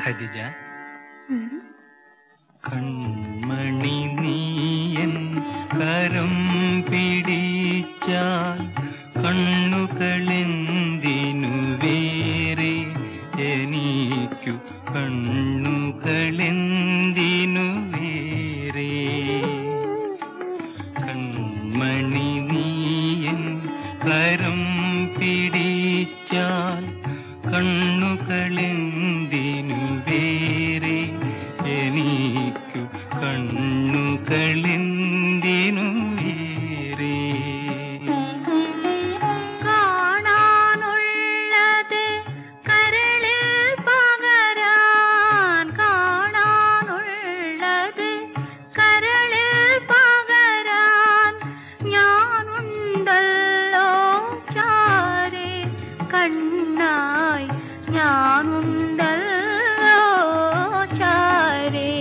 खदीजा कण्मणि हम्म। नी കരം പിടിച്ചാൽ കണ്ണുകളെന്തിനു വേ ഞാനുണ്ടല്ലോ ചാരേ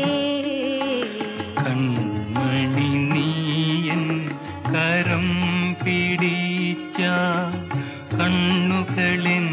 കൺമണി നീയൻ കരം പിടിച്ച കണ്ണുകളിൻ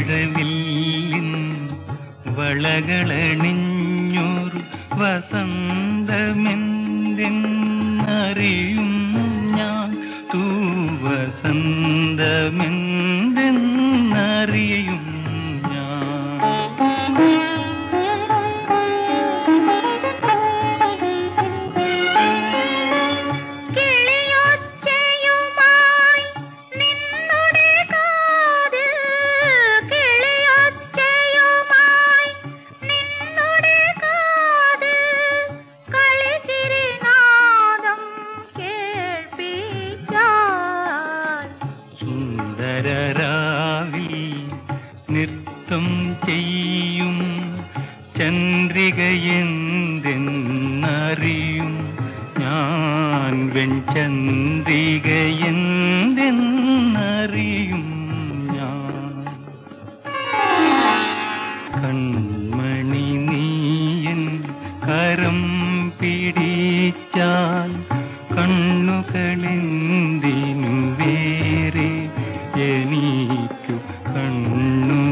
വളവിൻ വളകളണിഞ്ഞൊരു വസന്തമെന്തെന്നറിയും ഞാൻ. തൂ വസന്തമെന്ത് മകരരാവിൽ നൃത്തം ചെയ്യും. ചന്ദ്രികയെന്തെന്നറിയും? ഞാൻ വെൺചന്ദ്രികയെന്തെന്നറിയും ഞാൻ. കൺമണി നീയൻ കരം പിടിച്ചാൽ കണ്ണുകളിൽ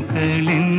கண்களின்